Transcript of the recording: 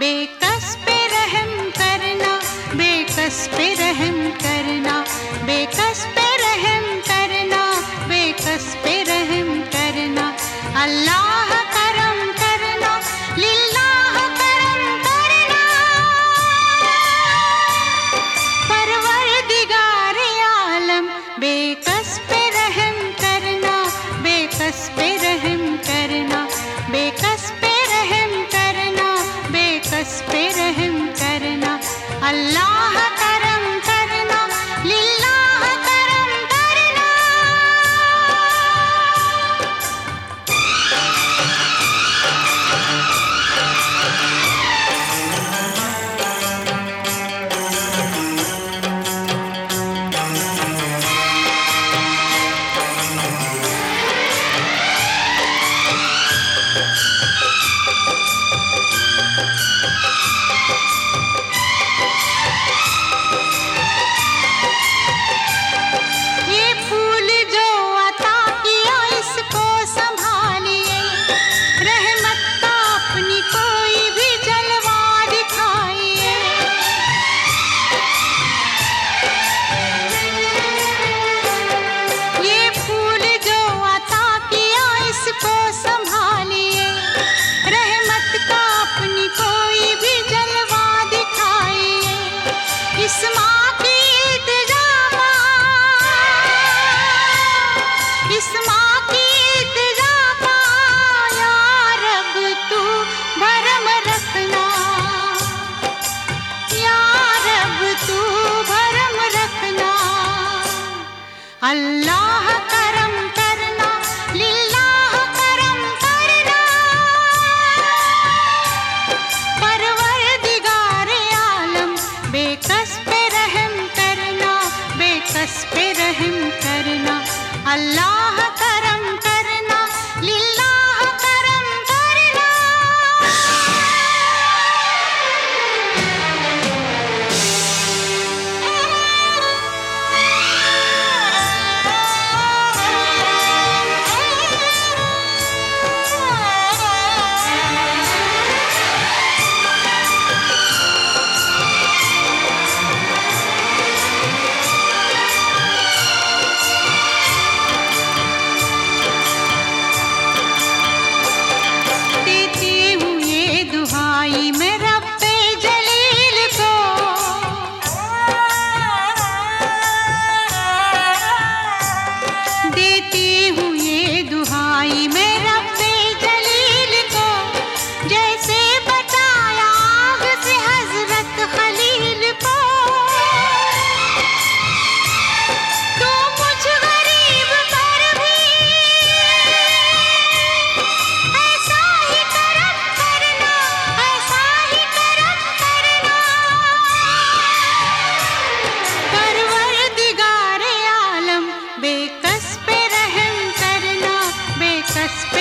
Because heart. अल्लाह करम करना, लिल्लाह करम करना। परवर दिगारे आलम, बेकस पे रहम करना, बेकस पे रहम करना। अल्लाह It's